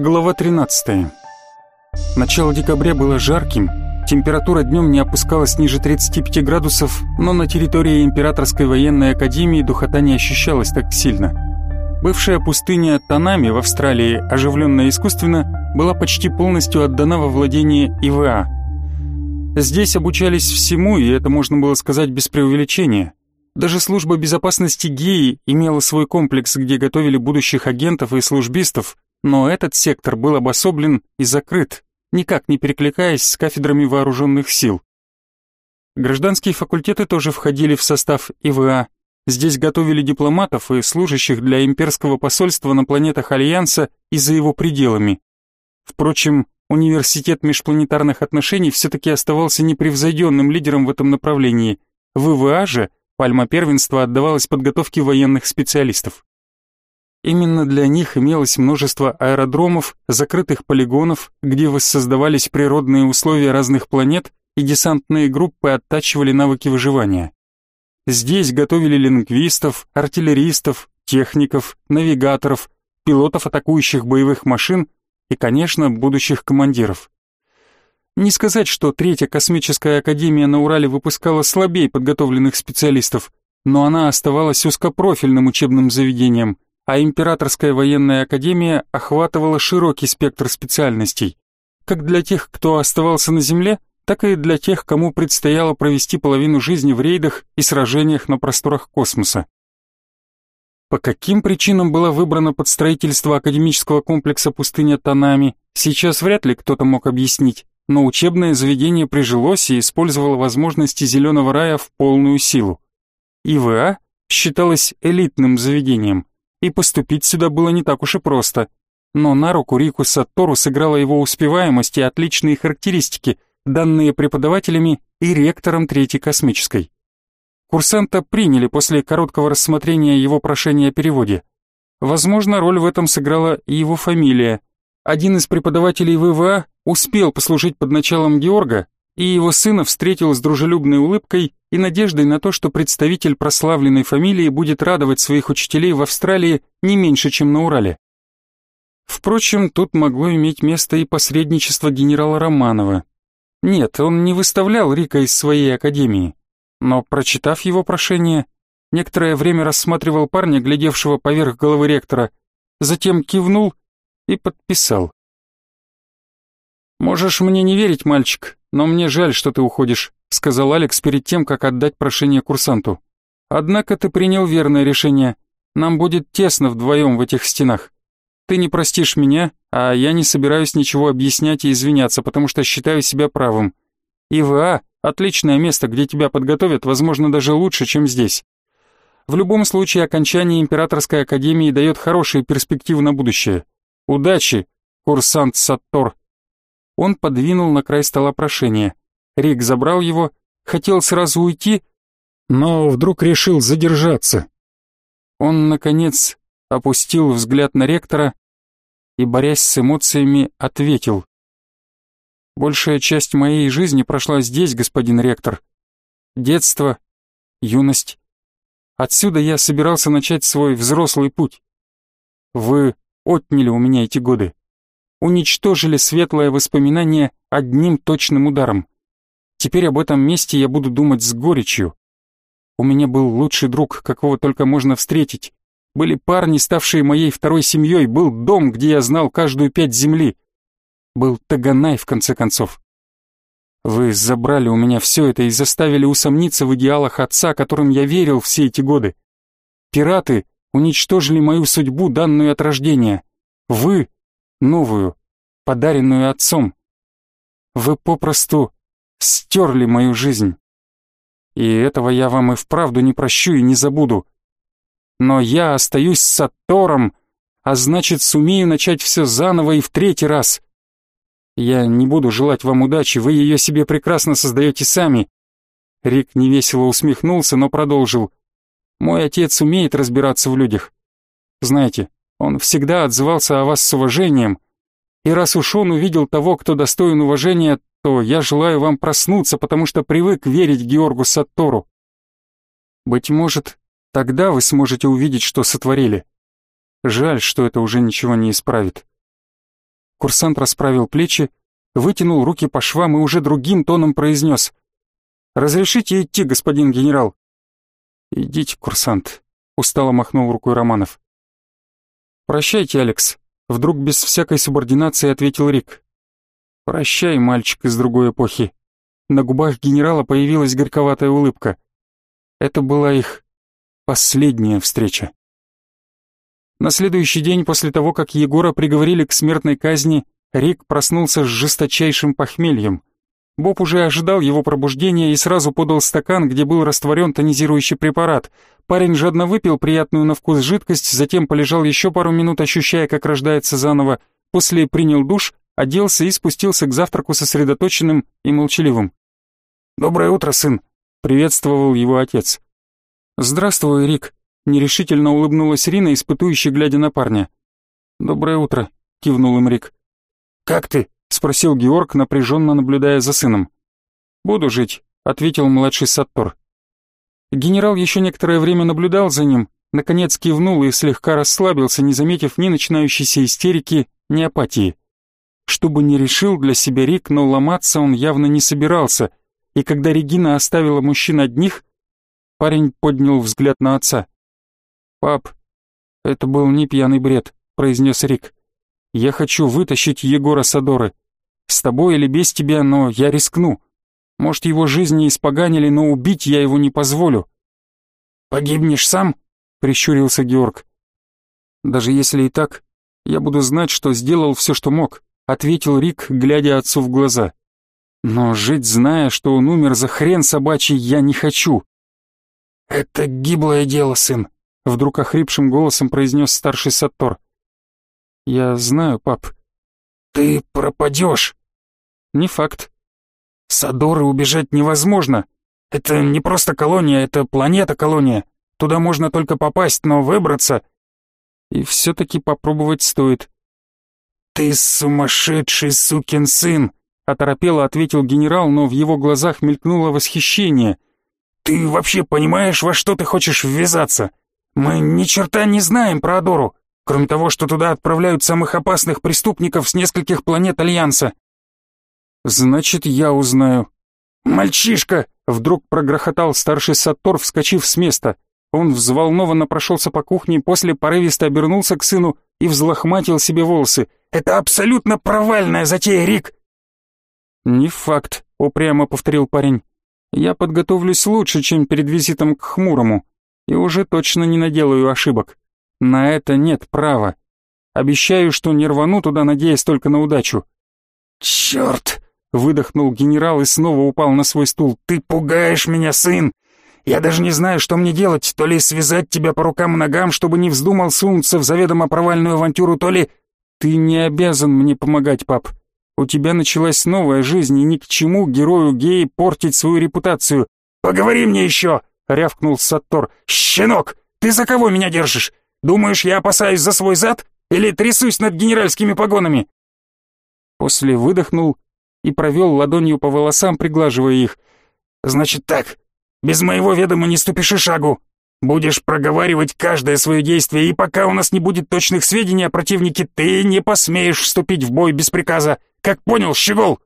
Глава 13. Начало декабря было жарким, температура днем не опускалась ниже 35 градусов, но на территории Императорской военной академии духота не ощущалась так сильно. Бывшая пустыня Танами в Австралии, оживленная искусственно, была почти полностью отдана во владение ИВА. Здесь обучались всему, и это можно было сказать без преувеличения. Даже служба безопасности ГЕИ имела свой комплекс, где готовили будущих агентов и службистов, но этот сектор был обособлен и закрыт, никак не перекликаясь с кафедрами вооруженных сил. Гражданские факультеты тоже входили в состав ИВА. Здесь готовили дипломатов и служащих для имперского посольства на планетах Альянса и за его пределами. Впрочем, университет межпланетарных отношений все-таки оставался непревзойденным лидером в этом направлении. В ИВА же пальма первенства отдавалась подготовке военных специалистов. Именно для них имелось множество аэродромов, закрытых полигонов, где воссоздавались природные условия разных планет и десантные группы оттачивали навыки выживания. Здесь готовили лингвистов, артиллеристов, техников, навигаторов, пилотов атакующих боевых машин и, конечно, будущих командиров. Не сказать, что Третья космическая академия на Урале выпускала слабее подготовленных специалистов, но она оставалась узкопрофильным учебным заведением – а Императорская военная академия охватывала широкий спектр специальностей, как для тех, кто оставался на земле, так и для тех, кому предстояло провести половину жизни в рейдах и сражениях на просторах космоса. По каким причинам была выбрана под строительство академического комплекса пустыня Танами, сейчас вряд ли кто-то мог объяснить, но учебное заведение прижилось и использовало возможности Зеленого рая в полную силу. ИВА считалось элитным заведением, и поступить сюда было не так уж и просто. Но на руку Рику Саттору сыграла его успеваемость и отличные характеристики, данные преподавателями и ректором Третьей космической. Курсанта приняли после короткого рассмотрения его прошения о переводе. Возможно, роль в этом сыграла и его фамилия. Один из преподавателей ВВА успел послужить под началом Георга, и его сына встретил с дружелюбной улыбкой и надеждой на то, что представитель прославленной фамилии будет радовать своих учителей в Австралии не меньше, чем на Урале. Впрочем, тут могло иметь место и посредничество генерала Романова. Нет, он не выставлял Рика из своей академии, но, прочитав его прошение, некоторое время рассматривал парня, глядевшего поверх головы ректора, затем кивнул и подписал. «Можешь мне не верить, мальчик, но мне жаль, что ты уходишь», сказал Алекс перед тем, как отдать прошение курсанту. «Однако ты принял верное решение. Нам будет тесно вдвоем в этих стенах. Ты не простишь меня, а я не собираюсь ничего объяснять и извиняться, потому что считаю себя правым. ИВА — отличное место, где тебя подготовят, возможно, даже лучше, чем здесь. В любом случае, окончание Императорской Академии дает хорошие перспективы на будущее. Удачи, курсант Саттор!» Он подвинул на край стола прошение. Рик забрал его, хотел сразу уйти, но вдруг решил задержаться. Он, наконец, опустил взгляд на ректора и, борясь с эмоциями, ответил. «Большая часть моей жизни прошла здесь, господин ректор. Детство, юность. Отсюда я собирался начать свой взрослый путь. Вы отняли у меня эти годы уничтожили светлое воспоминание одним точным ударом. Теперь об этом месте я буду думать с горечью. У меня был лучший друг, какого только можно встретить. Были парни, ставшие моей второй семьей, был дом, где я знал каждую пять земли. Был Таганай, в конце концов. Вы забрали у меня все это и заставили усомниться в идеалах отца, которым я верил все эти годы. Пираты уничтожили мою судьбу, данную от рождения. Вы новую, подаренную отцом. Вы попросту стерли мою жизнь. И этого я вам и вправду не прощу и не забуду. Но я остаюсь Сатором, а значит, сумею начать все заново и в третий раз. Я не буду желать вам удачи, вы ее себе прекрасно создаете сами. Рик невесело усмехнулся, но продолжил. Мой отец умеет разбираться в людях. Знаете, он всегда отзывался о вас с уважением. И раз уж он увидел того, кто достоин уважения, то я желаю вам проснуться, потому что привык верить Георгу Саттору. Быть может, тогда вы сможете увидеть, что сотворили. Жаль, что это уже ничего не исправит. Курсант расправил плечи, вытянул руки по швам и уже другим тоном произнес. «Разрешите идти, господин генерал?» «Идите, курсант», — устало махнул рукой Романов. «Прощайте, Алекс», — вдруг без всякой субординации ответил Рик. «Прощай, мальчик из другой эпохи». На губах генерала появилась горьковатая улыбка. Это была их последняя встреча. На следующий день после того, как Егора приговорили к смертной казни, Рик проснулся с жесточайшим похмельем. Боб уже ожидал его пробуждения и сразу подал стакан, где был растворен тонизирующий препарат. Парень жадно выпил приятную на вкус жидкость, затем полежал еще пару минут, ощущая, как рождается заново, после принял душ, оделся и спустился к завтраку сосредоточенным и молчаливым. «Доброе утро, сын!» — приветствовал его отец. «Здравствуй, Рик!» Нерешительно улыбнулась Рина, испытующе глядя на парня. «Доброе утро», — кивнул им Рик. «Как ты?» — спросил Георг, напряженно наблюдая за сыном. «Буду жить», — ответил младший Саттор. Генерал еще некоторое время наблюдал за ним, наконец кивнул и слегка расслабился, не заметив ни начинающейся истерики, ни апатии. Что бы ни решил для себя Рик, но ломаться он явно не собирался, и когда Регина оставила мужчин одних, парень поднял взгляд на отца. «Пап, это был не пьяный бред», — произнес Рик. «Я хочу вытащить Егора Садоры. С тобой или без тебя, но я рискну. Может, его жизнь не испоганили, но убить я его не позволю». «Погибнешь сам?» — прищурился Георг. «Даже если и так, я буду знать, что сделал все, что мог», — ответил Рик, глядя отцу в глаза. «Но жить, зная, что он умер за хрен собачий, я не хочу». «Это гиблое дело, сын», Вдруг охрипшим голосом произнес старший Саттор. «Я знаю, пап». «Ты пропадешь». «Не факт». «Садоры убежать невозможно. Это не просто колония, это планета-колония. Туда можно только попасть, но выбраться...» «И все-таки попробовать стоит». «Ты сумасшедший сукин сын!» Оторопело ответил генерал, но в его глазах мелькнуло восхищение. «Ты вообще понимаешь, во что ты хочешь ввязаться? Мы ни черта не знаем про Адору, кроме того, что туда отправляют самых опасных преступников с нескольких планет Альянса. Значит, я узнаю. Мальчишка! Вдруг прогрохотал старший Саттор, вскочив с места. Он взволнованно прошелся по кухне, после порывисто обернулся к сыну и взлохматил себе волосы. «Это абсолютно провальная затея, Рик!» «Не факт», — упрямо повторил парень. «Я подготовлюсь лучше, чем перед визитом к Хмурому и уже точно не наделаю ошибок. На это нет права. Обещаю, что не рвану туда, надеясь только на удачу. Черт! Выдохнул генерал и снова упал на свой стул. Ты пугаешь меня, сын! Я даже не знаю, что мне делать, то ли связать тебя по рукам и ногам, чтобы не вздумал сунуться в заведомо провальную авантюру, то ли... Ты не обязан мне помогать, пап. У тебя началась новая жизнь, и ни к чему герою геи портить свою репутацию. Поговори мне еще! — рявкнул Саттор. «Щенок, ты за кого меня держишь? Думаешь, я опасаюсь за свой зад? Или трясусь над генеральскими погонами?» После выдохнул и провел ладонью по волосам, приглаживая их. «Значит так, без моего ведома не ступишь и шагу. Будешь проговаривать каждое свое действие, и пока у нас не будет точных сведений о противнике, ты не посмеешь вступить в бой без приказа. Как понял, щегол?»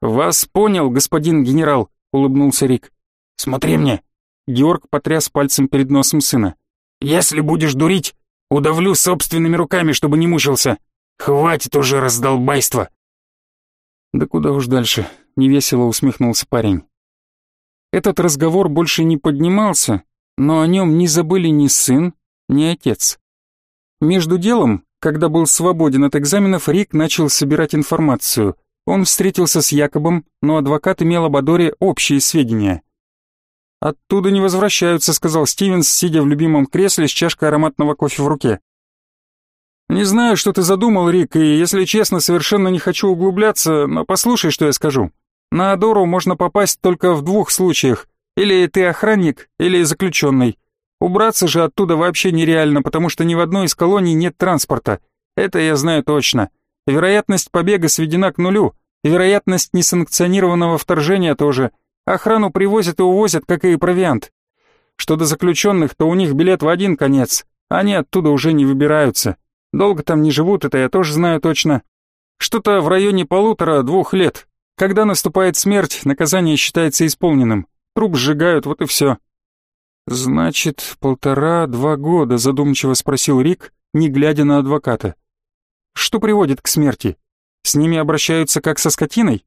«Вас понял, господин генерал», — улыбнулся Рик. «Смотри мне, Георг потряс пальцем перед носом сына. «Если будешь дурить, удавлю собственными руками, чтобы не мучился. Хватит уже раздолбайства!» «Да куда уж дальше», — невесело усмехнулся парень. Этот разговор больше не поднимался, но о нем не забыли ни сын, ни отец. Между делом, когда был свободен от экзаменов, Рик начал собирать информацию. Он встретился с Якобом, но адвокат имел об Адоре общие сведения. «Оттуда не возвращаются», — сказал Стивенс, сидя в любимом кресле с чашкой ароматного кофе в руке. «Не знаю, что ты задумал, Рик, и, если честно, совершенно не хочу углубляться, но послушай, что я скажу. На Адору можно попасть только в двух случаях. Или ты охранник, или заключенный. Убраться же оттуда вообще нереально, потому что ни в одной из колоний нет транспорта. Это я знаю точно. Вероятность побега сведена к нулю, вероятность несанкционированного вторжения тоже — Охрану привозят и увозят, как и провиант. Что до заключенных, то у них билет в один конец. Они оттуда уже не выбираются. Долго там не живут, это я тоже знаю точно. Что-то в районе полутора-двух лет. Когда наступает смерть, наказание считается исполненным. Труп сжигают, вот и все. «Значит, полтора-два года», — задумчиво спросил Рик, не глядя на адвоката. «Что приводит к смерти? С ними обращаются как со скотиной?»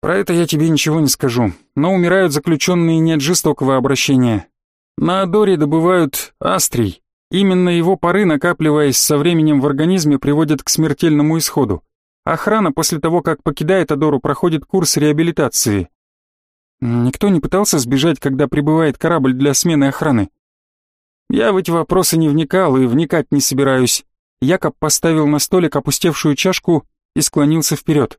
«Про это я тебе ничего не скажу, но умирают заключенные не от жестокого обращения. На Адоре добывают астрий. Именно его пары, накапливаясь со временем в организме, приводят к смертельному исходу. Охрана после того, как покидает Адору, проходит курс реабилитации. Никто не пытался сбежать, когда прибывает корабль для смены охраны. Я в эти вопросы не вникал и вникать не собираюсь. Якоб поставил на столик опустевшую чашку и склонился вперед.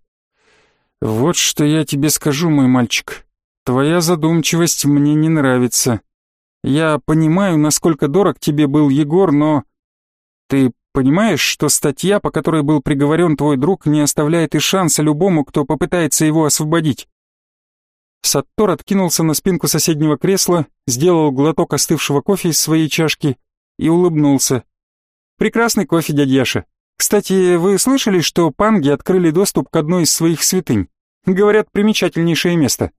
«Вот что я тебе скажу, мой мальчик. Твоя задумчивость мне не нравится. Я понимаю, насколько дорог тебе был Егор, но... Ты понимаешь, что статья, по которой был приговорен твой друг, не оставляет и шанса любому, кто попытается его освободить?» Саттор откинулся на спинку соседнего кресла, сделал глоток остывшего кофе из своей чашки и улыбнулся. «Прекрасный кофе, дядяша. Кстати, вы слышали, что панги открыли доступ к одной из своих святынь? Говорят, примечательнейшее место.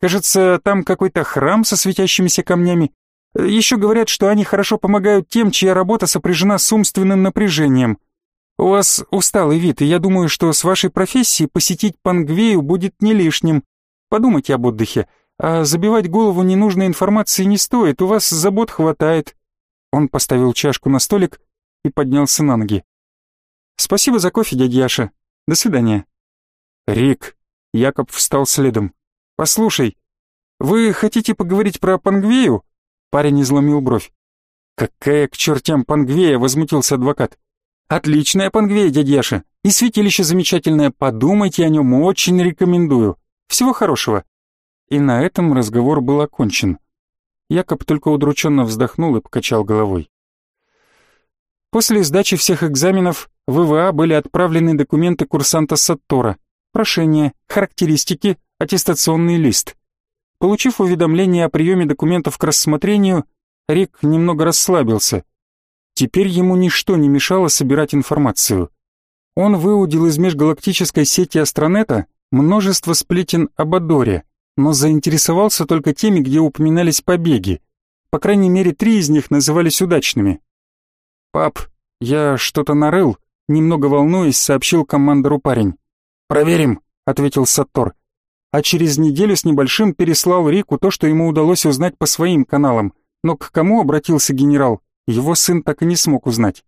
Кажется, там какой-то храм со светящимися камнями. Еще говорят, что они хорошо помогают тем, чья работа сопряжена с умственным напряжением. У вас усталый вид, и я думаю, что с вашей профессией посетить Пангвею будет не лишним. Подумайте об отдыхе, а забивать голову ненужной информацией не стоит, у вас забот хватает». Он поставил чашку на столик и поднялся на ноги. «Спасибо за кофе, дядя Яша. До свидания». «Рик», — Якоб встал следом. «Послушай, вы хотите поговорить про Пангвею?» Парень изломил бровь. «Какая к чертям Пангвея?» — возмутился адвокат. «Отличная Пангвея, дядя Яша, и святилище замечательное, подумайте о нем, очень рекомендую. Всего хорошего». И на этом разговор был окончен. Якоб только удрученно вздохнул и покачал головой. После сдачи всех экзаменов в ИВА были отправлены документы курсанта Саттора, прошение, характеристики, аттестационный лист. Получив уведомление о приеме документов к рассмотрению, Рик немного расслабился. Теперь ему ничто не мешало собирать информацию. Он выудил из межгалактической сети Астронета множество сплетен об Адоре, но заинтересовался только теми, где упоминались побеги. По крайней мере, три из них назывались удачными. «Пап, я что-то нарыл», — немного волнуясь, сообщил командору парень. «Проверим», — ответил Саттор. А через неделю с небольшим переслал Рику то, что ему удалось узнать по своим каналам. Но к кому обратился генерал, его сын так и не смог узнать.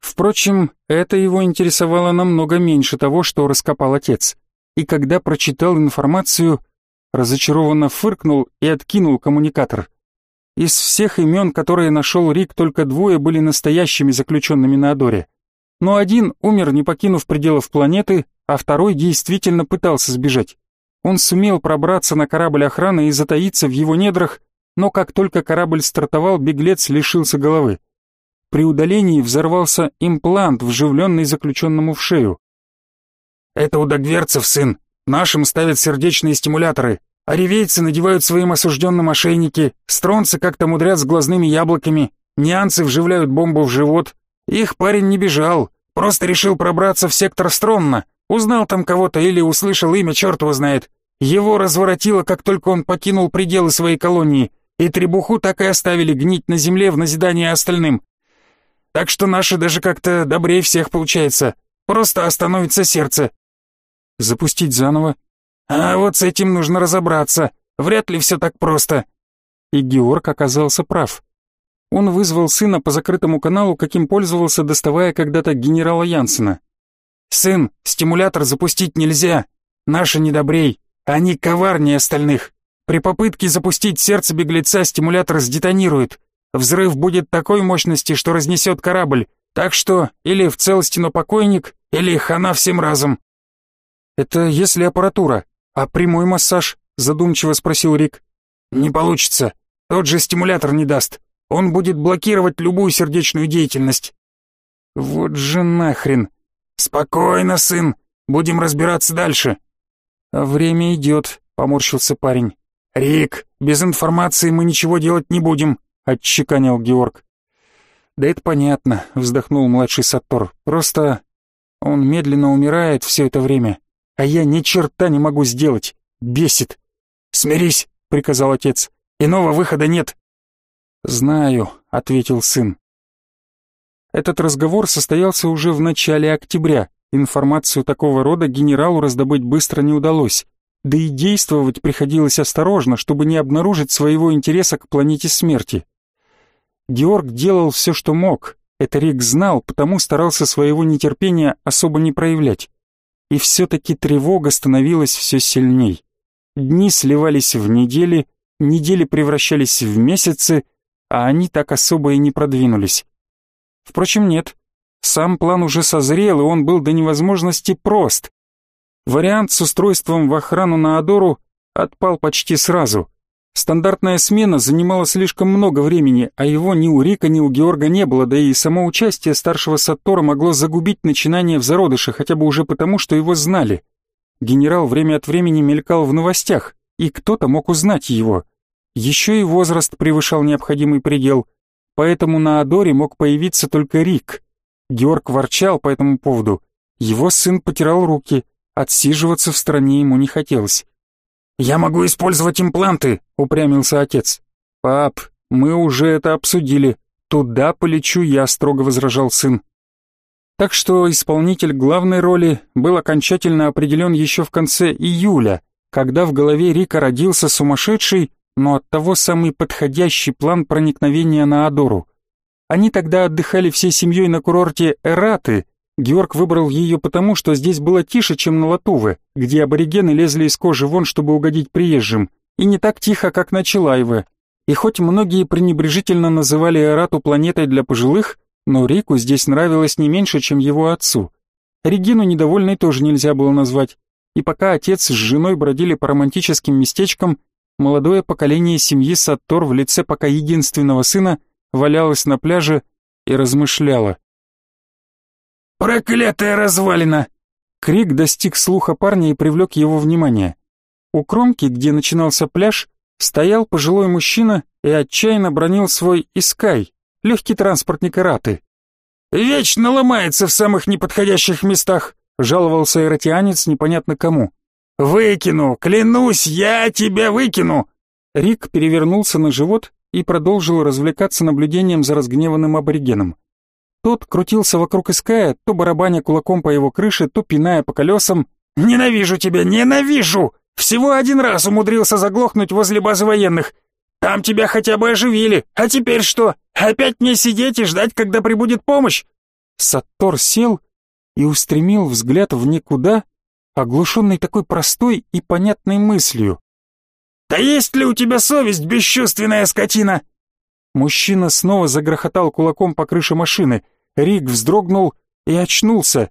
Впрочем, это его интересовало намного меньше того, что раскопал отец и когда прочитал информацию, разочарованно фыркнул и откинул коммуникатор. Из всех имен, которые нашел Рик, только двое были настоящими заключенными на Адоре. Но один умер, не покинув пределов планеты, а второй действительно пытался сбежать. Он сумел пробраться на корабль охраны и затаиться в его недрах, но как только корабль стартовал, беглец лишился головы. При удалении взорвался имплант, вживленный заключенному в шею. Это у догверцев, сын. Нашим ставят сердечные стимуляторы, а ревейцы надевают своим осужденным ошейники, стронцы как-то мудрят с глазными яблоками, нюансы вживляют бомбу в живот. Их парень не бежал, просто решил пробраться в сектор Стронна, узнал там кого-то или услышал имя, черт его знает. Его разворотило, как только он покинул пределы своей колонии, и требуху так и оставили гнить на земле в назидание остальным. Так что наши даже как-то добрее всех получается. Просто остановится сердце, Запустить заново? А вот с этим нужно разобраться. Вряд ли все так просто. И Георг оказался прав. Он вызвал сына по закрытому каналу, каким пользовался, доставая когда-то генерала Янсена. «Сын, стимулятор запустить нельзя. Наши недобрей. Они коварнее остальных. При попытке запустить сердце беглеца стимулятор сдетонирует. Взрыв будет такой мощности, что разнесет корабль. Так что или в целости, но покойник, или хана всем разом. «Это если аппаратура, а прямой массаж?» — задумчиво спросил Рик. «Не получится. Тот же стимулятор не даст. Он будет блокировать любую сердечную деятельность». «Вот же нахрен!» «Спокойно, сын. Будем разбираться дальше». «А время идет», — поморщился парень. «Рик, без информации мы ничего делать не будем», — отчеканил Георг. «Да это понятно», — вздохнул младший Саттор. «Просто Он медленно умирает все это время, а я ни черта не могу сделать. Бесит. «Смирись», — приказал отец. «Иного выхода нет». «Знаю», — ответил сын. Этот разговор состоялся уже в начале октября. Информацию такого рода генералу раздобыть быстро не удалось. Да и действовать приходилось осторожно, чтобы не обнаружить своего интереса к планете смерти. Георг делал все, что мог. Это Рик знал, потому старался своего нетерпения особо не проявлять. И все-таки тревога становилась все сильней. Дни сливались в недели, недели превращались в месяцы, а они так особо и не продвинулись. Впрочем, нет. Сам план уже созрел, и он был до невозможности прост. Вариант с устройством в охрану на Адору отпал почти сразу. Стандартная смена занимала слишком много времени, а его ни у Рика, ни у Георга не было, да и само участие старшего Саттора могло загубить начинание в зародыше, хотя бы уже потому, что его знали. Генерал время от времени мелькал в новостях, и кто-то мог узнать его. Еще и возраст превышал необходимый предел, поэтому на Адоре мог появиться только Рик. Георг ворчал по этому поводу. Его сын потирал руки, отсиживаться в стране ему не хотелось. «Я могу использовать импланты», — упрямился отец. «Пап, мы уже это обсудили. Туда полечу я», — строго возражал сын. Так что исполнитель главной роли был окончательно определен еще в конце июля, когда в голове Рика родился сумасшедший, но оттого самый подходящий план проникновения на Адору. Они тогда отдыхали всей семьей на курорте Эраты, Георг выбрал ее потому, что здесь было тише, чем на Латуве, где аборигены лезли из кожи вон, чтобы угодить приезжим, и не так тихо, как на Чилаеве. И хоть многие пренебрежительно называли Эрату планетой для пожилых, но Рику здесь нравилось не меньше, чем его отцу. Регину недовольной тоже нельзя было назвать. И пока отец с женой бродили по романтическим местечкам, молодое поколение семьи Саттор в лице пока единственного сына валялось на пляже и размышляло. «Проклятая развалина!» Крик достиг слуха парня и привлек его внимание. У кромки, где начинался пляж, стоял пожилой мужчина и отчаянно бронил свой «Искай», легкий транспортник Ираты. «Вечно ломается в самых неподходящих местах», — жаловался эротианец непонятно кому. «Выкину, клянусь, я тебя выкину!» Рик перевернулся на живот и продолжил развлекаться наблюдением за разгневанным аборигеном. Тот крутился вокруг Иская, то барабаня кулаком по его крыше, то пиная по колесам. «Ненавижу тебя, ненавижу! Всего один раз умудрился заглохнуть возле базы военных. Там тебя хотя бы оживили, а теперь что? Опять мне сидеть и ждать, когда прибудет помощь?» Саттор сел и устремил взгляд в никуда, оглушенный такой простой и понятной мыслью. «Да есть ли у тебя совесть, бесчувственная скотина?» Мужчина снова загрохотал кулаком по крыше машины — Рик вздрогнул и очнулся.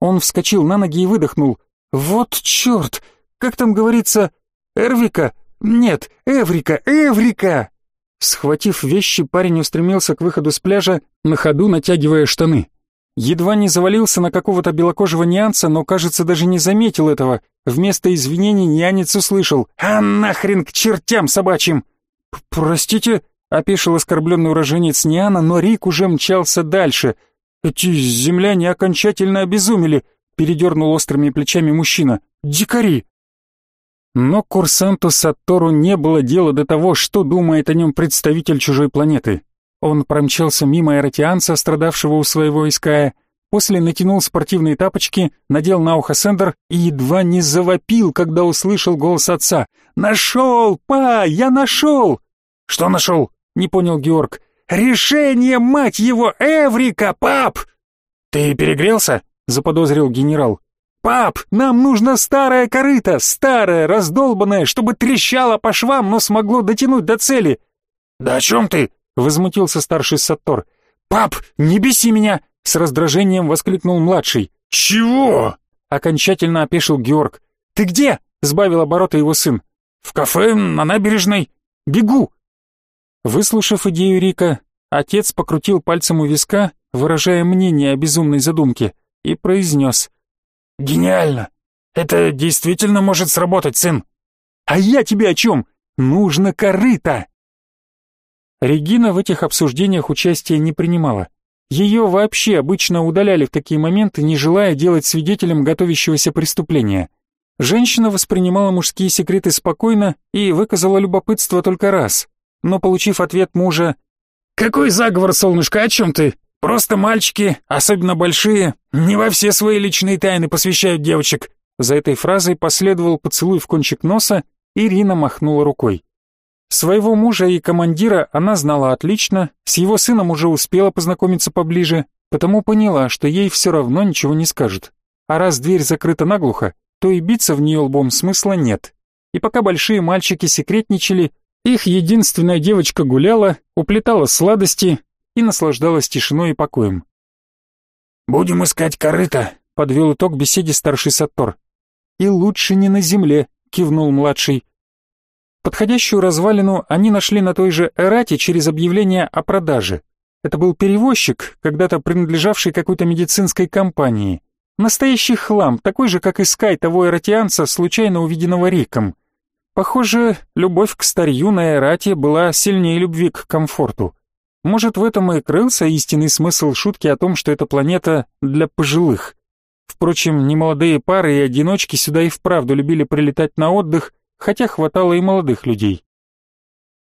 Он вскочил на ноги и выдохнул. «Вот черт! Как там говорится? Эрвика? Нет, Эврика, Эврика!» Схватив вещи, парень устремился к выходу с пляжа, на ходу натягивая штаны. Едва не завалился на какого-то белокожего нюанса, но, кажется, даже не заметил этого. Вместо извинений нянец услышал «А нахрен к чертям собачьим!» «Простите?» — опешил оскорбленный уроженец Ниана, но Рик уже мчался дальше. «Эти земляне окончательно обезумели», — передернул острыми плечами мужчина. «Дикари!» Но курсанту Саттору не было дела до того, что думает о нем представитель чужой планеты. Он промчался мимо аэротианца, страдавшего у своего Иская, после натянул спортивные тапочки, надел на ухо сендер и едва не завопил, когда услышал голос отца. «Нашел, па, я нашел!» «Что нашел?» не понял Георг. «Решение, мать его, Эврика, пап!» «Ты перегрелся?» — заподозрил генерал. «Пап, нам нужно старое корыто, старое, раздолбанное, чтобы трещало по швам, но смогло дотянуть до цели». «Да о чем ты?» — возмутился старший Саттор. «Пап, не беси меня!» — с раздражением воскликнул младший. «Чего?» — окончательно опешил Георг. «Ты где?» — сбавил обороты его сын. «В кафе на набережной. Бегу!» Выслушав идею Рика, отец покрутил пальцем у виска, выражая мнение о безумной задумке, и произнес. «Гениально! Это действительно может сработать, сын!» «А я тебе о чем? Нужно корыто!» Регина в этих обсуждениях участия не принимала. Ее вообще обычно удаляли в такие моменты, не желая делать свидетелем готовящегося преступления. Женщина воспринимала мужские секреты спокойно и выказала любопытство только раз, но получив ответ мужа «Какой заговор, солнышко, о чем ты? Просто мальчики, особенно большие, не во все свои личные тайны посвящают девочек». За этой фразой последовал поцелуй в кончик носа, и Рина махнула рукой. Своего мужа и командира она знала отлично, с его сыном уже успела познакомиться поближе, потому поняла, что ей все равно ничего не скажут. А раз дверь закрыта наглухо, то и биться в нее лбом смысла нет. И пока большие мальчики секретничали, их единственная девочка гуляла, уплетала сладости и наслаждалась тишиной и покоем. «Будем искать корыто», — подвел итог беседе старший Саттор. «И лучше не на земле», — кивнул младший. Подходящую развалину они нашли на той же Эрате через объявление о продаже. Это был перевозчик, когда-то принадлежавший какой-то медицинской компании. Настоящий хлам, такой же, как и Скай того эратианца, случайно увиденного Риком. Похоже, любовь к старью на Эрате была сильнее любви к комфорту. Может, в этом и крылся истинный смысл шутки о том, что эта планета для пожилых. Впрочем, немолодые пары и одиночки сюда и вправду любили прилетать на отдых, хотя хватало и молодых людей.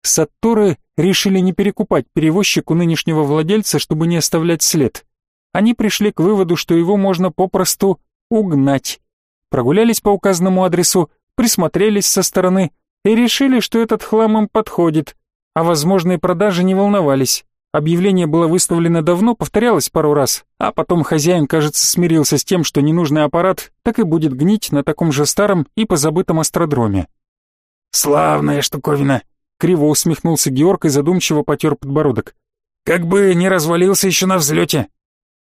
Сатторы решили не перекупать перевозчику нынешнего владельца, чтобы не оставлять след. Они пришли к выводу, что его можно попросту угнать. Прогулялись по указанному адресу, присмотрелись со стороны и решили, что этот хлам им подходит, а возможные продажи не волновались. Объявление было выставлено давно, повторялось пару раз, а потом хозяин, кажется, смирился с тем, что ненужный аппарат так и будет гнить на таком же старом и позабытом астродроме. «Славная штуковина!» — криво усмехнулся Георг и задумчиво потер подбородок. «Как бы не развалился еще на взлете!»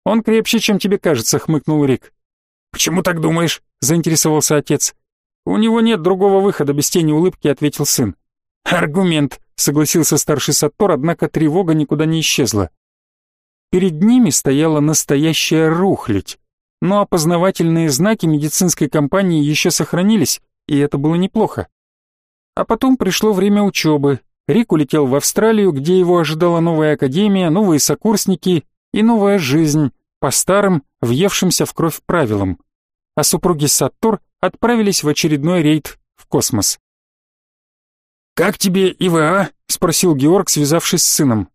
«Он крепче, чем тебе кажется», — хмыкнул Рик. «Почему так думаешь?» — заинтересовался отец. «У него нет другого выхода», — без тени улыбки ответил сын. «Аргумент», — согласился старший Саттор, однако тревога никуда не исчезла. Перед ними стояла настоящая рухлядь, но опознавательные знаки медицинской компании еще сохранились, и это было неплохо. А потом пришло время учебы. Рик улетел в Австралию, где его ожидала новая академия, новые сокурсники и новая жизнь, по старым, въевшимся в кровь правилам. А супруги Саттор отправились в очередной рейд в космос. «Как тебе ИВА?» — спросил Георг, связавшись с сыном.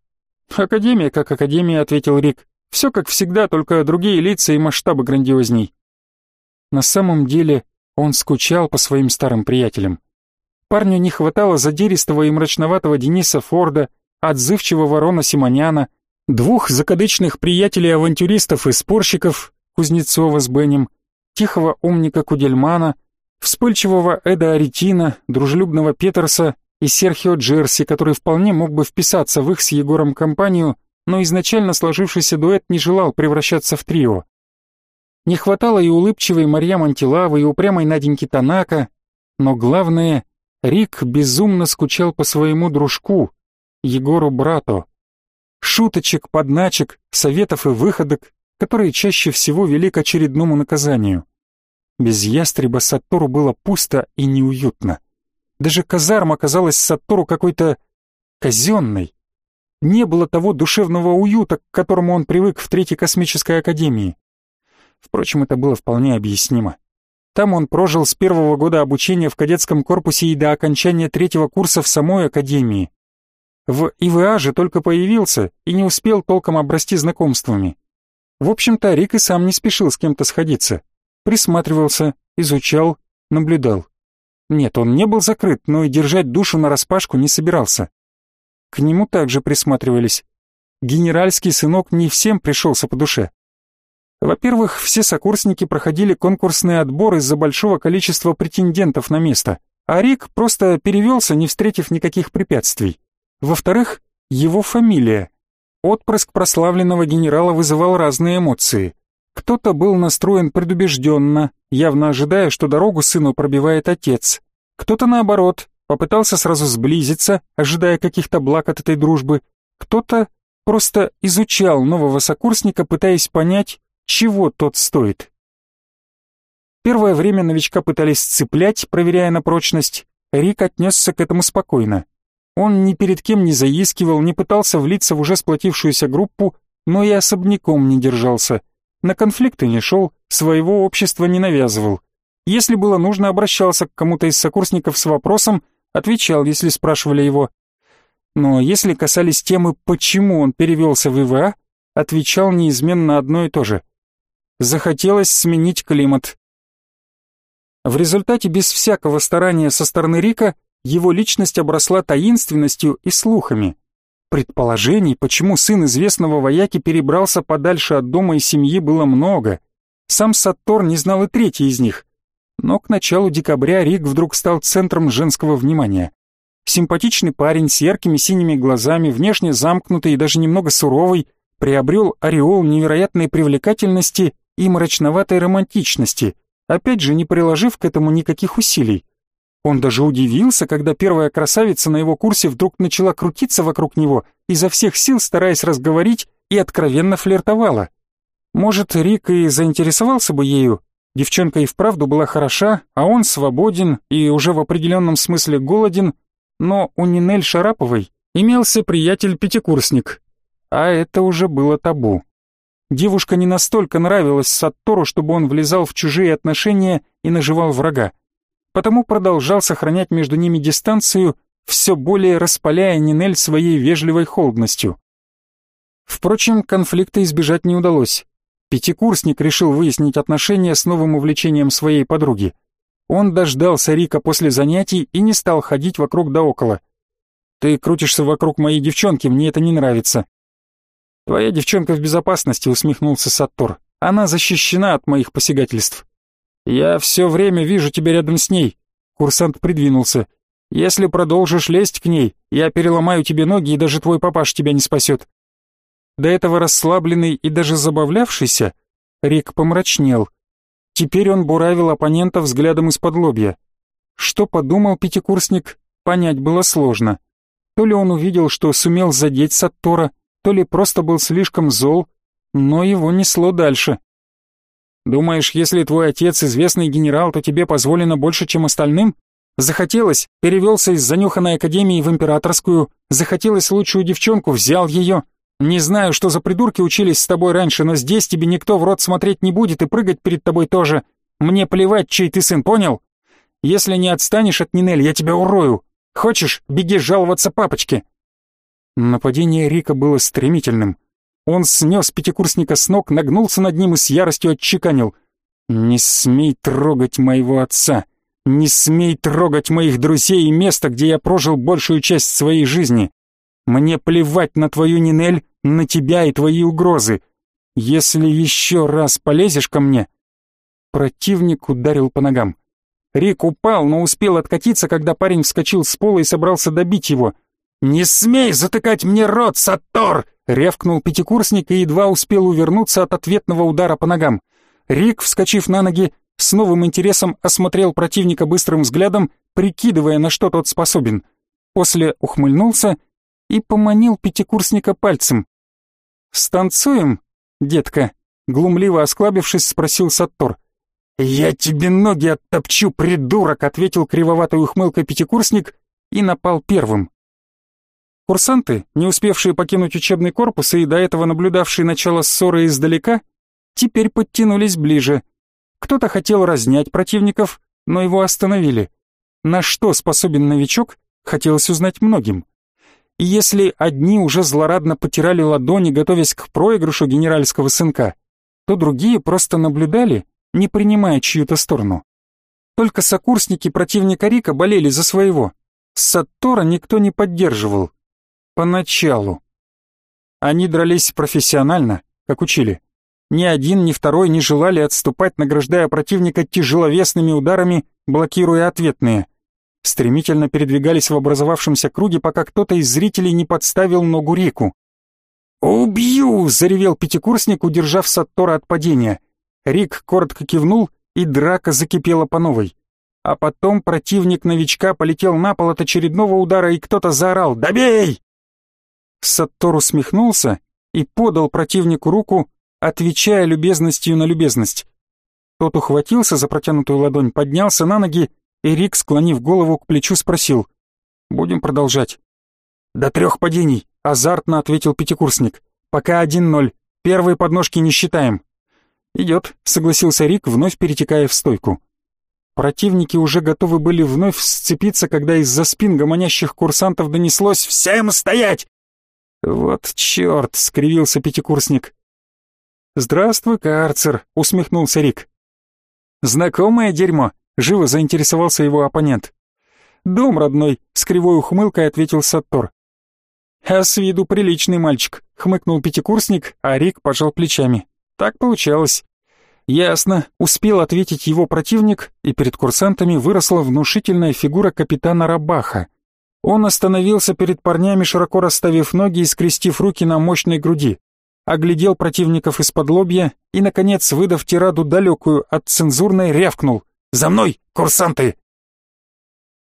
«Академия как академия», — ответил Рик. «Все как всегда, только другие лица и масштабы грандиозней». На самом деле он скучал по своим старым приятелям. Парню не хватало задиристого и мрачноватого Дениса Форда, отзывчивого Рона Симоняна, двух закадычных приятелей-авантюристов и спорщиков, Кузнецова с Бенем, тихого умника Кудельмана, вспыльчивого Эда Аретина, дружелюбного Петерса и Серхио Джерси, который вполне мог бы вписаться в их с Егором компанию, но изначально сложившийся дуэт не желал превращаться в трио. Не хватало и улыбчивой Марьям Антилавы, и упрямой Наденьки Танака, но главное Рик безумно скучал по своему дружку, Егору брату. Шуточек, подначек, советов и выходок, которые чаще всего вели к очередному наказанию. Без ястреба Саттору было пусто и неуютно. Даже казарма казалась Саттору какой-то казенной. Не было того душевного уюта, к которому он привык в Третьей космической академии. Впрочем, это было вполне объяснимо. Там он прожил с первого года обучения в кадетском корпусе и до окончания третьего курса в самой академии. В ИВА же только появился и не успел толком обрасти знакомствами. В общем-то, Рик и сам не спешил с кем-то сходиться. Присматривался, изучал, наблюдал. Нет, он не был закрыт, но и держать душу нараспашку не собирался. К нему также присматривались. Генеральский сынок не всем пришелся по душе. Во-первых, все сокурсники проходили конкурсный отбор из-за большого количества претендентов на место, а Рик просто перевелся, не встретив никаких препятствий. Во-вторых, его фамилия. Отпрыск прославленного генерала вызывал разные эмоции. Кто-то был настроен предубежденно, явно ожидая, что дорогу сыну пробивает отец. Кто-то, наоборот, попытался сразу сблизиться, ожидая каких-то благ от этой дружбы. Кто-то просто изучал нового сокурсника, пытаясь понять, чего тот стоит. Первое время новичка пытались цеплять, проверяя на прочность. Рик отнесся к этому спокойно. Он ни перед кем не заискивал, не пытался влиться в уже сплотившуюся группу, но и особняком не держался. На конфликты не шел, своего общества не навязывал. Если было нужно, обращался к кому-то из сокурсников с вопросом, отвечал, если спрашивали его. Но если касались темы, почему он перевелся в ИВА, отвечал неизменно одно и то же. Захотелось сменить климат. В результате, без всякого старания со стороны Рика, его личность обросла таинственностью и слухами. Предположений, почему сын известного вояки перебрался подальше от дома и семьи, было много. Сам Саттор не знал и третий из них. Но к началу декабря Рик вдруг стал центром женского внимания. Симпатичный парень с яркими синими глазами, внешне замкнутый и даже немного суровый, приобрел ореол невероятной привлекательности и мрачноватой романтичности, опять же не приложив к этому никаких усилий. Он даже удивился, когда первая красавица на его курсе вдруг начала крутиться вокруг него, изо всех сил стараясь разговорить и откровенно флиртовала. Может, Рик и заинтересовался бы ею, девчонка и вправду была хороша, а он свободен и уже в определенном смысле голоден, но у Нинель Шараповой имелся приятель-пятикурсник, а это уже было табу. Девушка не настолько нравилась Саттору, чтобы он влезал в чужие отношения и наживал врага потому продолжал сохранять между ними дистанцию, все более распаляя Нинель своей вежливой холодностью. Впрочем, конфликта избежать не удалось. Пятикурсник решил выяснить отношения с новым увлечением своей подруги. Он дождался Рика после занятий и не стал ходить вокруг да около. «Ты крутишься вокруг моей девчонки, мне это не нравится». «Твоя девчонка в безопасности», — усмехнулся Саттор. «Она защищена от моих посягательств». «Я все время вижу тебя рядом с ней». Курсант придвинулся. «Если продолжишь лезть к ней, я переломаю тебе ноги, и даже твой папаш тебя не спасет». До этого расслабленный и даже забавлявшийся, Рик помрачнел. Теперь он буравил оппонента взглядом из-под лобья. Что подумал пятикурсник, понять было сложно. То ли он увидел, что сумел задеть Саттора, то ли просто был слишком зол, но его несло дальше. Думаешь, если твой отец известный генерал, то тебе позволено больше, чем остальным? Захотелось, перевелся из занюханной академии в императорскую, захотелось лучшую девчонку, взял ее. Не знаю, что за придурки учились с тобой раньше, но здесь тебе никто в рот смотреть не будет и прыгать перед тобой тоже. Мне плевать, чей ты сын, понял? Если не отстанешь от Нинель, я тебя урою. Хочешь, беги жаловаться папочке». Нападение Рика было стремительным. Он снес пятикурсника с ног, нагнулся над ним и с яростью отчеканил. «Не смей трогать моего отца! Не смей трогать моих друзей и место, где я прожил большую часть своей жизни! Мне плевать на твою Нинель, на тебя и твои угрозы! Если еще раз полезешь ко мне...» Противник ударил по ногам. Рик упал, но успел откатиться, когда парень вскочил с пола и собрался добить его. «Не смей затыкать мне рот, Сатор!» Рявкнул пятикурсник и едва успел увернуться от ответного удара по ногам. Рик, вскочив на ноги, с новым интересом осмотрел противника быстрым взглядом, прикидывая, на что тот способен. После ухмыльнулся и поманил пятикурсника пальцем. «Станцуем, детка?» — глумливо осклабившись, спросил Саттор. «Я тебе ноги оттопчу, придурок!» — ответил кривоватой ухмылкой пятикурсник и напал первым. Курсанты, не успевшие покинуть учебный корпус и до этого наблюдавшие начало ссоры издалека, теперь подтянулись ближе. Кто-то хотел разнять противников, но его остановили. На что способен новичок, хотелось узнать многим. И если одни уже злорадно потирали ладони, готовясь к проигрышу генеральского сынка, то другие просто наблюдали, не принимая чью-то сторону. Только сокурсники противника Рика болели за своего. Саттора никто не поддерживал. Поначалу. Они дрались профессионально, как учили. Ни один, ни второй не желали отступать, награждая противника тяжеловесными ударами, блокируя ответные. Стремительно передвигались в образовавшемся круге, пока кто-то из зрителей не подставил ногу Рику. «Убью!» — заревел пятикурсник, удержав Саттора от падения. Рик коротко кивнул, и драка закипела по новой. А потом противник новичка полетел на пол от очередного удара, и кто-то заорал «Добей!» Саттор усмехнулся и подал противнику руку, отвечая любезностью на любезность. Тот ухватился за протянутую ладонь, поднялся на ноги, и Рик, склонив голову к плечу, спросил. «Будем продолжать». «До трех падений», — азартно ответил пятикурсник. «Пока один ноль. Первые подножки не считаем». «Идет», — согласился Рик, вновь перетекая в стойку. Противники уже готовы были вновь сцепиться, когда из-за спин гомонящих курсантов донеслось «Всем стоять!» «Вот черт!» — скривился пятикурсник. «Здравствуй, карцер!» — усмехнулся Рик. «Знакомое дерьмо!» — живо заинтересовался его оппонент. «Дом родной!» — с кривой ухмылкой ответил Саттор. «А с виду приличный мальчик», — хмыкнул пятикурсник, а Рик пожал плечами. «Так получалось». «Ясно», — успел ответить его противник, и перед курсантами выросла внушительная фигура капитана Рабаха. Он остановился перед парнями, широко расставив ноги и скрестив руки на мощной груди оглядел противников из-под лобья и, наконец, выдав тираду далекую от цензурной, рявкнул «За мной, курсанты!».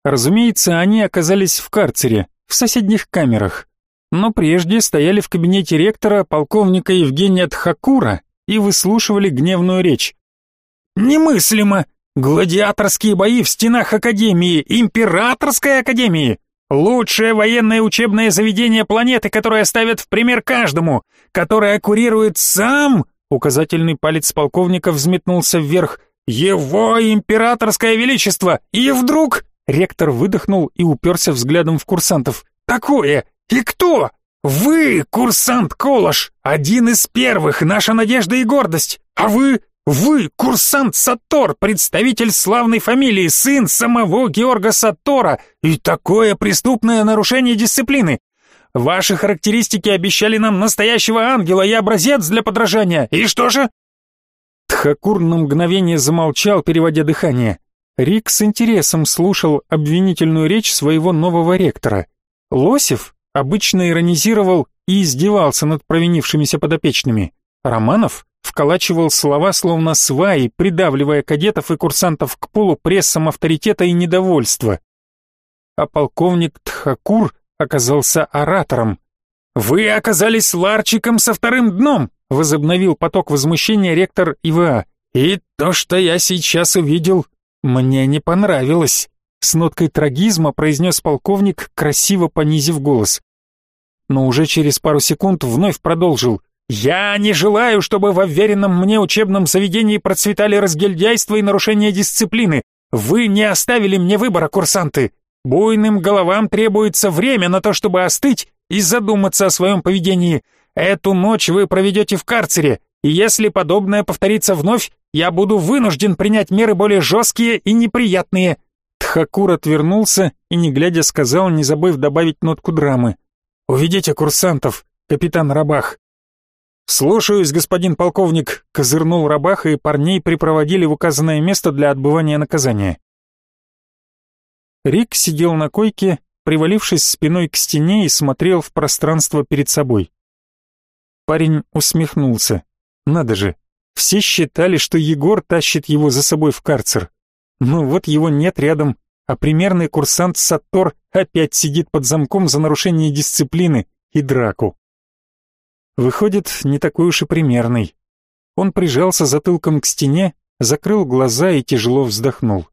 Разумеется, они оказались в карцере, в соседних камерах, но прежде стояли в кабинете ректора полковника Евгения Тхакура и выслушивали гневную речь. «Немыслимо! Гладиаторские бои в стенах Академии, Императорской Академии! Лучшее военное учебное заведение планеты, которое ставят в пример каждому, которое курирует сам, указательный палец полковника взметнулся вверх, его императорское величество, и вдруг... Ректор выдохнул и уперся взглядом в курсантов. «Такое! И кто? Вы, курсант Колош, один из первых, наша надежда и гордость, а вы вы, курсант Сатор, представитель славной фамилии, сын самого Георга Сатора, и такое преступное нарушение дисциплины. Ваши характеристики обещали нам настоящего ангела и образец для подражания. И что же? Тхакур на мгновение замолчал, переводя дыхание. Рик с интересом слушал обвинительную речь своего нового ректора. Лосев обычно иронизировал и издевался над провинившимися подопечными. Романов вколачивал слова словно сваи, придавливая кадетов и курсантов к полу прессом авторитета и недовольства. А полковник Тхакур оказался оратором. «Вы оказались ларчиком со вторым дном!» — возобновил поток возмущения ректор ИВА. «И то, что я сейчас увидел, мне не понравилось!» С ноткой трагизма произнес полковник, красиво понизив голос. Но уже через пару секунд вновь продолжил. «Я не желаю, чтобы в уверенном мне учебном заведении процветали разгильдяйство и нарушение дисциплины. Вы не оставили мне выбора, курсанты. Буйным головам требуется время на то, чтобы остыть и задуматься о своем поведении. Эту ночь вы проведете в карцере, и если подобное повторится вновь, я буду вынужден принять меры более жесткие и неприятные». Тхакур отвернулся и, не глядя, сказал, не забыв добавить нотку драмы. «Уведите курсантов, капитан Рабах. «Слушаюсь, господин полковник», — козырнул Рабаха, и парней припроводили в указанное место для отбывания наказания. Рик сидел на койке, привалившись спиной к стене и смотрел в пространство перед собой. Парень усмехнулся. Надо же, все считали, что Егор тащит его за собой в карцер. Но вот его нет рядом, а примерный курсант Саттор опять сидит под замком за нарушение дисциплины и драку. Выходит, не такой уж и примерный. Он прижался затылком к стене, закрыл глаза и тяжело вздохнул.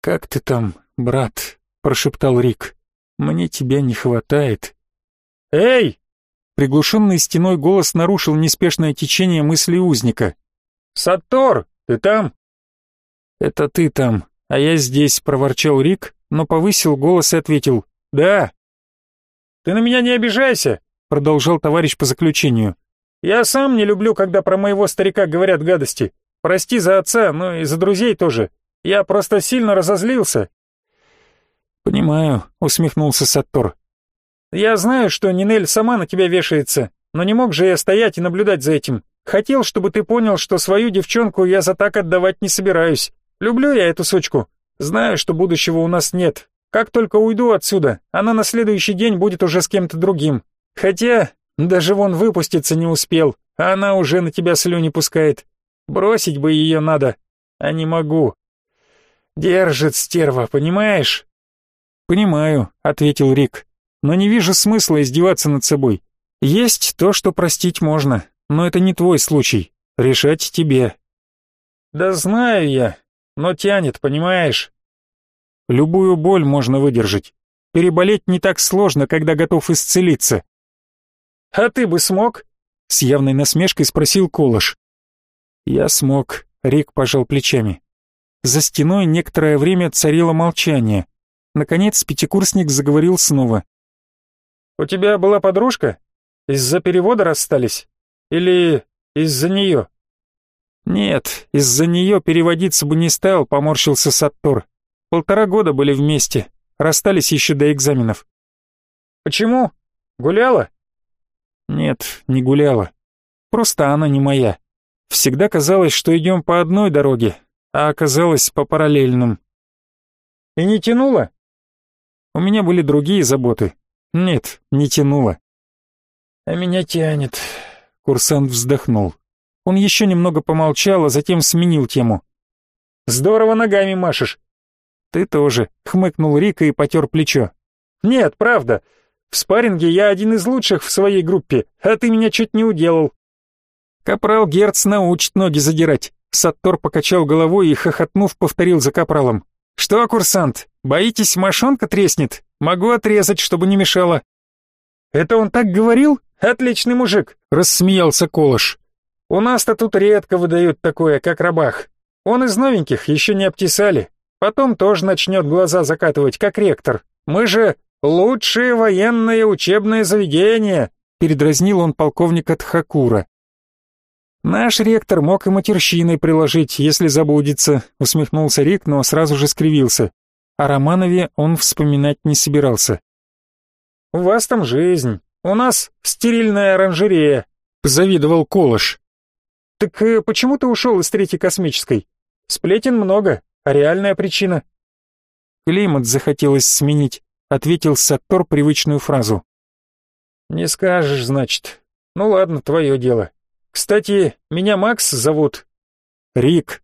«Как ты там, брат?» — прошептал Рик. «Мне тебя не хватает». «Эй!» Приглушенный стеной голос нарушил неспешное течение мысли узника. «Саттор, ты там?» «Это ты там, а я здесь», — проворчал Рик, но повысил голос и ответил. «Да». «Ты на меня не обижайся продолжал товарищ по заключению. Я сам не люблю, когда про моего старика говорят гадости. Прости за отца, но и за друзей тоже. Я просто сильно разозлился. Понимаю, усмехнулся Саттор. Я знаю, что Нинель сама на тебя вешается, но не мог же я стоять и наблюдать за этим. Хотел, чтобы ты понял, что свою девчонку я за так отдавать не собираюсь. Люблю я эту сучку. Знаю, что будущего у нас нет. Как только уйду отсюда, она на следующий день будет уже с кем-то другим. Хотя, даже вон выпуститься не успел, а она уже на тебя слюни пускает. Бросить бы ее надо, а не могу. Держит стерва, понимаешь? Понимаю, ответил Рик, но не вижу смысла издеваться над собой. Есть то, что простить можно, но это не твой случай. Решать тебе. Да знаю я, но тянет, понимаешь? Любую боль можно выдержать. Переболеть не так сложно, когда готов исцелиться. А ты бы смог? С явной насмешкой спросил Колыш. Я смог, Рик пожал плечами. За стеной некоторое время царило молчание. Наконец пятикурсник заговорил снова. «У тебя была подружка? Из-за перевода расстались? Или из-за нее?» «Нет, из-за нее переводиться бы не стал», — поморщился Саттор. «Полтора года были вместе, расстались еще до экзаменов». «Почему? Гуляла?» «Нет, не гуляла. Просто она не моя. Всегда казалось, что идем по одной дороге, а оказалось по параллельным». «И не тянуло?» «У меня были другие заботы. Нет, не тянуло». «А меня тянет», — курсант вздохнул. Он еще немного помолчал, а затем сменил тему. «Здорово ногами машешь». «Ты тоже», — хмыкнул Рика и потер плечо. «Нет, правда. В спарринге я один из лучших в своей группе, а ты меня чуть не уделал». «Капрал Герц научит ноги задирать», — Саттор покачал головой и, хохотнув, повторил за капралом. «Что, курсант, боитесь, мошонка треснет? Могу отрезать, чтобы не мешало». «Это он так говорил? Отличный мужик», — рассмеялся Колыш. У нас-то тут редко выдают такое, как рабах. Он из новеньких, еще не обтесали. Потом тоже начнет глаза закатывать, как ректор. Мы же лучшее военное учебное заведение, передразнил он полковника Тхакура. Наш ректор мог и матерщиной приложить, если забудется, усмехнулся Рик, но сразу же скривился. О Романове он вспоминать не собирался. У вас там жизнь, у нас стерильная оранжерея, завидовал Колыш. «Так э, почему ты ушел из третьей космической? Сплетен много, а реальная причина?» «Климат захотелось сменить», — ответил Саттор привычную фразу. «Не скажешь, значит. Ну ладно, твое дело. Кстати, меня Макс зовут». «Рик».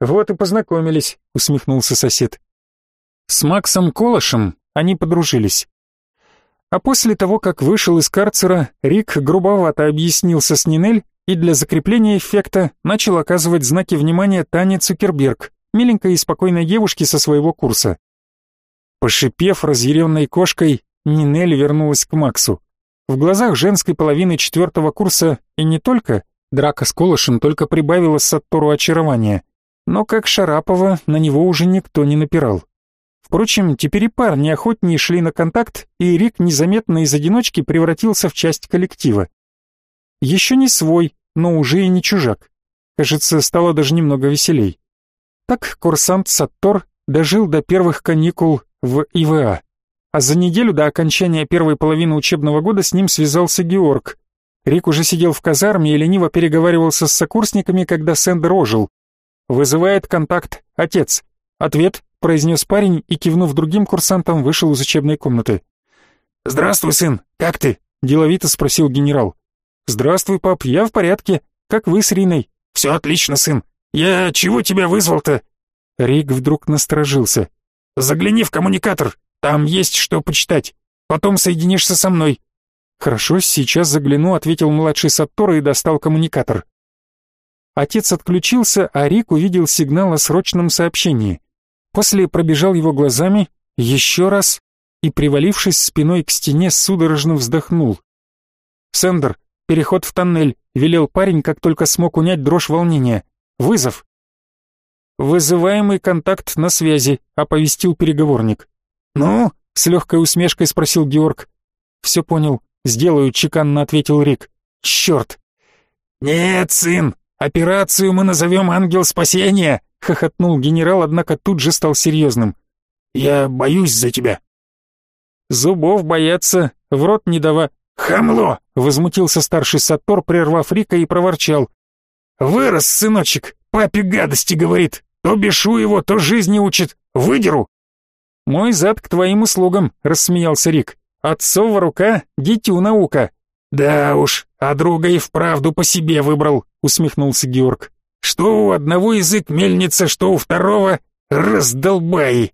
«Вот и познакомились», — усмехнулся сосед. С Максом Колышем они подружились. А после того, как вышел из карцера, Рик грубовато объяснился с Нинель и для закрепления эффекта начал оказывать знаки внимания Тане Цукерберг, миленькой и спокойной девушке со своего курса. Пошипев разъяренной кошкой, Нинель вернулась к Максу. В глазах женской половины четвертого курса и не только, драка с Колышем только прибавила Саттору очарования, но как Шарапова на него уже никто не напирал. Впрочем, теперь и парни охотнее шли на контакт, и Рик незаметно из одиночки превратился в часть коллектива. Еще не свой, но уже и не чужак. Кажется, стало даже немного веселей. Так курсант Саттор дожил до первых каникул в ИВА. А за неделю до окончания первой половины учебного года с ним связался Георг. Рик уже сидел в казарме и лениво переговаривался с сокурсниками, когда Сэндер ожил. «Вызывает контакт. Отец». «Ответ», — произнес парень и, кивнув другим курсантам, вышел из учебной комнаты. «Здравствуй, сын. Как ты?» — деловито спросил генерал. «Здравствуй, пап, я в порядке. Как вы с Риной?» «Все отлично, сын. Я чего тебя вызвал-то?» Рик вдруг насторожился. «Загляни в коммуникатор, там есть что почитать. Потом соединишься со мной». «Хорошо, сейчас загляну», — ответил младший Саттора и достал коммуникатор. Отец отключился, а Рик увидел сигнал о срочном сообщении. После пробежал его глазами, еще раз, и, привалившись спиной к стене, судорожно вздохнул. «Сендер, Переход в тоннель, велел парень, как только смог унять дрожь волнения. Вызов. Вызываемый контакт на связи, оповестил переговорник. Ну, с легкой усмешкой спросил Георг. Все понял, сделаю, чеканно ответил Рик. Черт. Нет, сын, операцию мы назовем «Ангел спасения», хохотнул генерал, однако тут же стал серьезным. Я боюсь за тебя. Зубов бояться, в рот не дава. «Хамло!» — возмутился старший Сатор, прервав Рика и проворчал. «Вырос, сыночек, папе гадости говорит. То бешу его, то жизни учит. Выдеру!» «Мой зад к твоим услугам», — рассмеялся Рик. «Отцова рука, дитю наука». «Да уж, а друга и вправду по себе выбрал», — усмехнулся Георг. «Что у одного язык мельница, что у второго раздолбай.